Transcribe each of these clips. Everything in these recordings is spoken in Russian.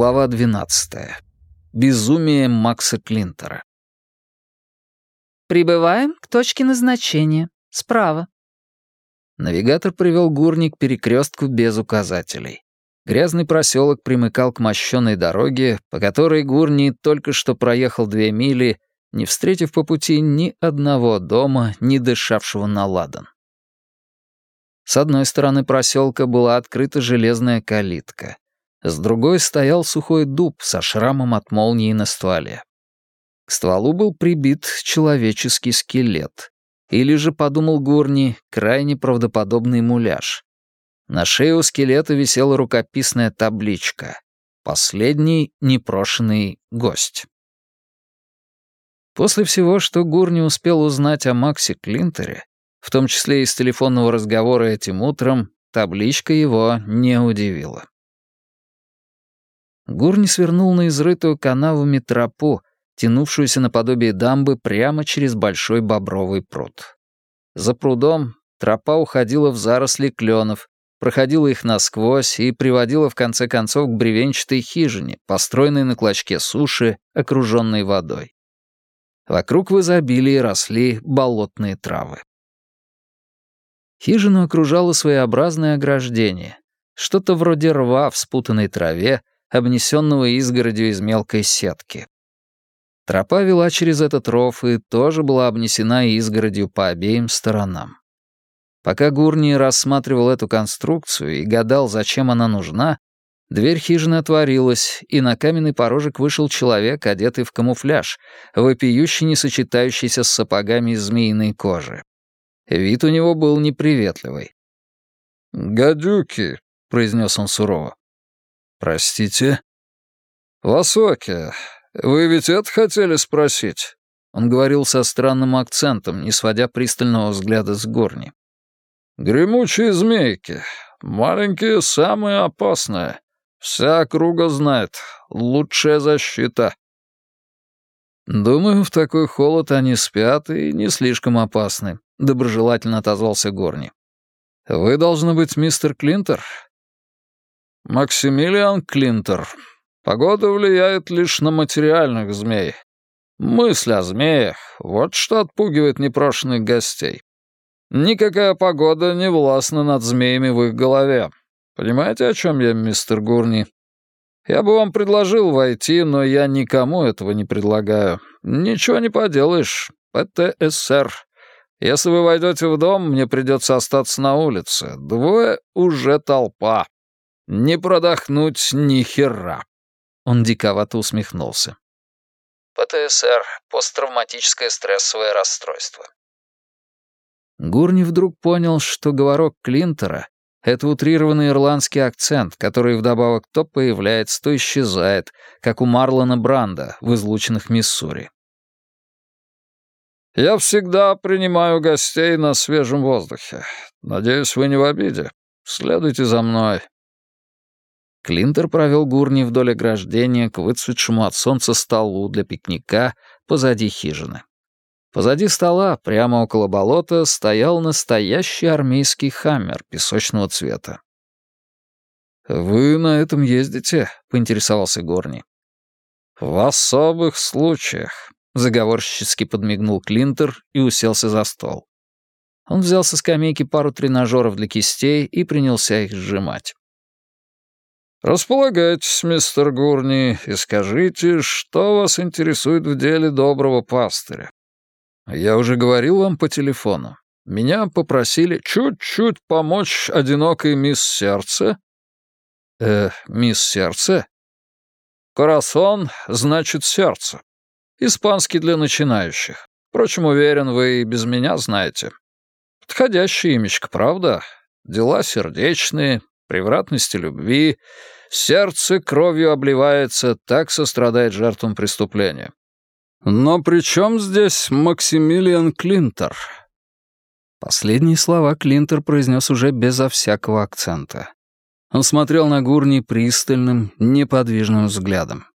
Глава 12. Безумие Макса Клинтера. «Прибываем к точке назначения. Справа». Навигатор привел Гурни к перекрестку без указателей. Грязный проселок примыкал к мощенной дороге, по которой Гурни только что проехал две мили, не встретив по пути ни одного дома, не дышавшего на ладан. С одной стороны проселка была открыта железная калитка — с другой стоял сухой дуб со шрамом от молнии на стволе. К стволу был прибит человеческий скелет. Или же, подумал Гурни, крайне правдоподобный муляж. На шее у скелета висела рукописная табличка «Последний непрошенный гость». После всего, что Гурни успел узнать о Максе Клинтере, в том числе из телефонного разговора этим утром, табличка его не удивила. Гурни свернул на изрытую канавами тропу, тянувшуюся наподобие дамбы прямо через большой бобровый пруд. За прудом тропа уходила в заросли кленов, проходила их насквозь и приводила в конце концов к бревенчатой хижине, построенной на клочке суши, окруженной водой. Вокруг в изобилии росли болотные травы. Хижину окружало своеобразное ограждение, что-то вроде рва в спутанной траве, обнесенного изгородью из мелкой сетки. Тропа вела через этот ров и тоже была обнесена изгородью по обеим сторонам. Пока Гурни рассматривал эту конструкцию и гадал, зачем она нужна, дверь хижины отворилась, и на каменный порожек вышел человек, одетый в камуфляж, вопиюще не сочетающийся с сапогами из змеиной кожи. Вид у него был неприветливый. «Гадюки», — произнес он сурово. «Простите?» «Высокие. Вы ведь это хотели спросить?» Он говорил со странным акцентом, не сводя пристального взгляда с горни. «Гремучие змейки. Маленькие самые опасные. Вся округа знает. Лучшая защита». «Думаю, в такой холод они спят и не слишком опасны», — доброжелательно отозвался Горни. «Вы, должны быть, мистер Клинтер? Максимилиан Клинтер. Погода влияет лишь на материальных змей. Мысль о змеях — вот что отпугивает непрошенных гостей. Никакая погода не властна над змеями в их голове. Понимаете, о чем я, мистер Гурни? Я бы вам предложил войти, но я никому этого не предлагаю. Ничего не поделаешь. ПТСР. Если вы войдете в дом, мне придется остаться на улице. Двое — уже толпа. Не продохнуть ни хера. Он диковато усмехнулся. ПТСР — посттравматическое стрессовое расстройство. Гурни вдруг понял, что говорок Клинтера — это утрированный ирландский акцент, который вдобавок то появляется, то исчезает, как у Марлона Бранда в излученных Миссури. «Я всегда принимаю гостей на свежем воздухе. Надеюсь, вы не в обиде. Следуйте за мной. Клинтер провел Гурни вдоль ограждения к выцветшему от солнца столу для пикника позади хижины. Позади стола, прямо около болота, стоял настоящий армейский хаммер песочного цвета. «Вы на этом ездите?» — поинтересовался Горни. «В особых случаях», — заговорщически подмигнул Клинтер и уселся за стол. Он взял со скамейки пару тренажеров для кистей и принялся их сжимать. «Располагайтесь, мистер Гурни, и скажите, что вас интересует в деле доброго пастыря. Я уже говорил вам по телефону. Меня попросили чуть-чуть помочь одинокой мисс Сердце». «Э, мисс Сердце?» «Корасон значит сердце. Испанский для начинающих. Впрочем, уверен, вы и без меня знаете. Подходящее имечко, правда? Дела сердечные, превратности любви, сердце кровью обливается, так сострадает жертвам преступления. Но при чем здесь Максимилиан Клинтер? Последние слова Клинтер произнес уже безо всякого акцента. Он смотрел на Гурни пристальным, неподвижным взглядом.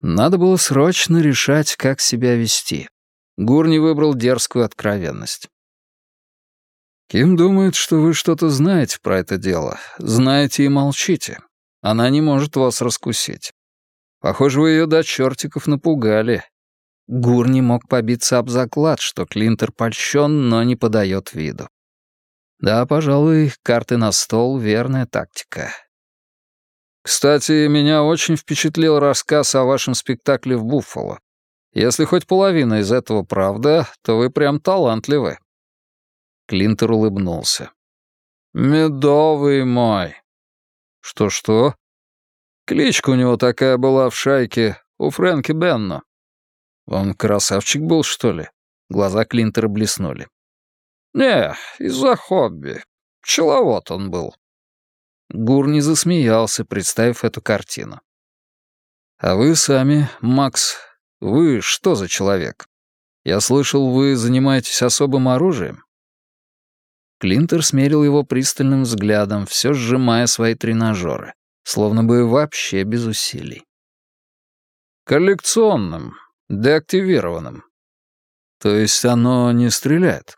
Надо было срочно решать, как себя вести. Гурни выбрал дерзкую откровенность. Ким думает, что вы что-то знаете про это дело. Знаете и молчите. Она не может вас раскусить. Похоже, вы ее до чертиков напугали. Гур не мог побиться об заклад, что Клинтер польщен, но не подает виду. Да, пожалуй, карты на стол — верная тактика. Кстати, меня очень впечатлил рассказ о вашем спектакле в Буффало. Если хоть половина из этого правда, то вы прям талантливы. Клинтер улыбнулся. «Медовый мой». «Что-что?» Кличка у него такая была в шайке у Фрэнки Бенна. Он красавчик был, что ли? Глаза Клинтера блеснули. «Не, из-за хобби. Пчеловод он был». Гурни засмеялся, представив эту картину. «А вы сами, Макс, вы что за человек? Я слышал, вы занимаетесь особым оружием?» Клинтер смерил его пристальным взглядом, все сжимая свои тренажеры, словно бы вообще без усилий. «Коллекционным, деактивированным. То есть оно не стреляет?»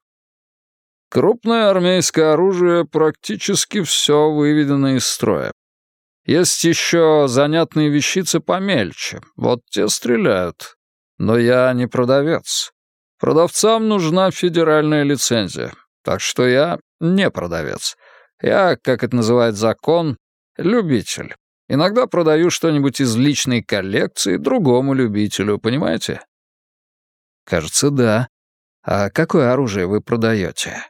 Крупное армейское оружие практически все выведено из строя. Есть еще занятные вещицы помельче, вот те стреляют. Но я не продавец. Продавцам нужна федеральная лицензия, так что я не продавец. Я, как это называет закон, любитель. Иногда продаю что-нибудь из личной коллекции другому любителю, понимаете? Кажется, да. А какое оружие вы продаете?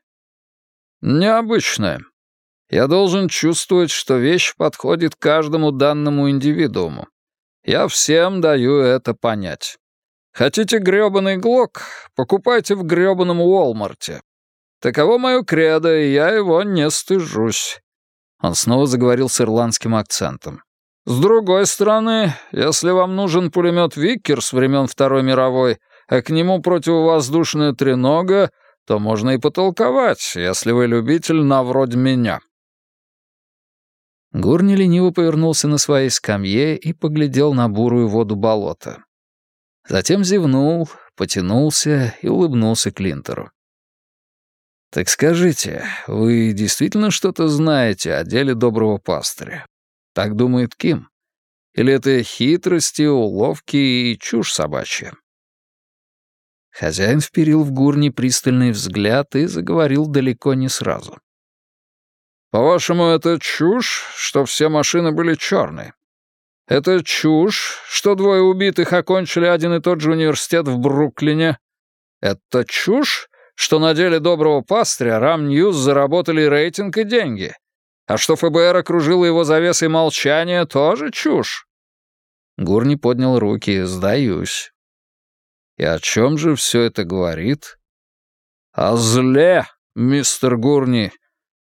Необычное. Я должен чувствовать, что вещь подходит каждому данному индивидууму. Я всем даю это понять. Хотите грёбаный глок? Покупайте в грёбаном Уолмарте. Таково мое кредо, и я его не стыжусь. Он снова заговорил с ирландским акцентом. С другой стороны, если вам нужен пулемет Виккерс времен Второй мировой, а к нему противовоздушная тренога, то можно и потолковать, если вы любитель на вроде меня». Гурни лениво повернулся на своей скамье и поглядел на бурую воду болота. Затем зевнул, потянулся и улыбнулся Клинтеру. «Так скажите, вы действительно что-то знаете о деле доброго пастыря? Так думает Ким? Или это хитрости, уловки и чушь собачья?» Хозяин вперил в Гурни пристальный взгляд и заговорил далеко не сразу. «По-вашему, это чушь, что все машины были черные? Это чушь, что двое убитых окончили один и тот же университет в Бруклине? Это чушь, что на деле доброго пастыря Рам Ньюз заработали рейтинг и деньги? А что ФБР окружило его завесой молчания, тоже чушь?» Гурни поднял руки. «Сдаюсь. И о чем же все это говорит? О зле, мистер Гурни.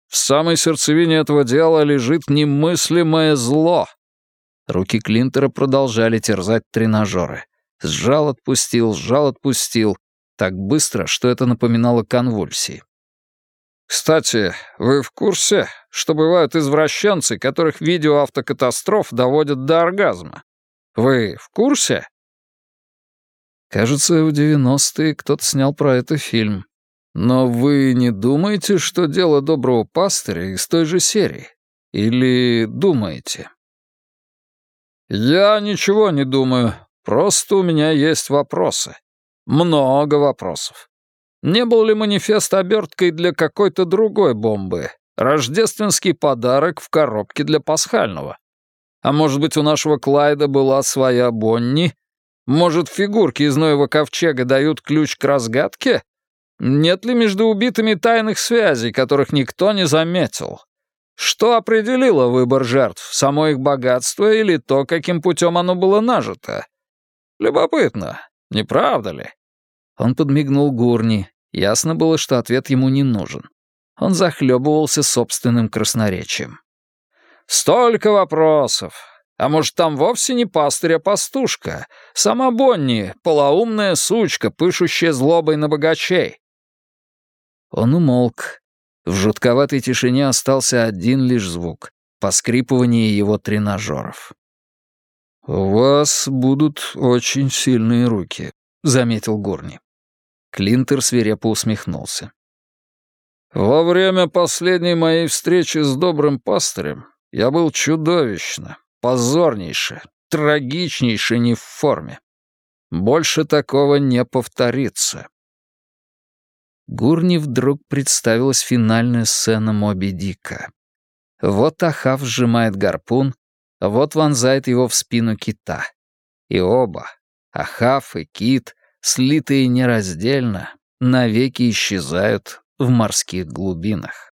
В самой сердцевине этого дела лежит немыслимое зло. Руки Клинтера продолжали терзать тренажеры. Сжал, отпустил, сжал, отпустил. Так быстро, что это напоминало конвульсии. «Кстати, вы в курсе, что бывают извращенцы, которых видео автокатастроф доводят до оргазма? Вы в курсе?» Кажется, в 90-е кто-то снял про это фильм. Но вы не думаете, что дело доброго пастыря из той же серии? Или думаете? Я ничего не думаю. Просто у меня есть вопросы. Много вопросов. Не был ли манифест оберткой для какой-то другой бомбы? Рождественский подарок в коробке для пасхального? А может быть, у нашего Клайда была своя Бонни, может, фигурки из Ноева ковчега дают ключ к разгадке? Нет ли между убитыми тайных связей, которых никто не заметил? Что определило выбор жертв, само их богатство или то, каким путем оно было нажито? Любопытно, не правда ли? Он подмигнул Гурни. Ясно было, что ответ ему не нужен. Он захлебывался собственным красноречием. «Столько вопросов! А может, там вовсе не пастырь, а пастушка? Сама Бонни, полоумная сучка, пышущая злобой на богачей». Он умолк. В жутковатой тишине остался один лишь звук — поскрипывание его тренажеров. «У вас будут очень сильные руки», — заметил Горни. Клинтер свирепо усмехнулся. «Во время последней моей встречи с добрым пастырем я был чудовищно, позорнейше, трагичнейше не в форме. Больше такого не повторится. Гурни вдруг представилась финальная сцена Моби Дика. Вот Ахав сжимает гарпун, вот вонзает его в спину кита. И оба, Ахав и кит, слитые нераздельно, навеки исчезают в морских глубинах.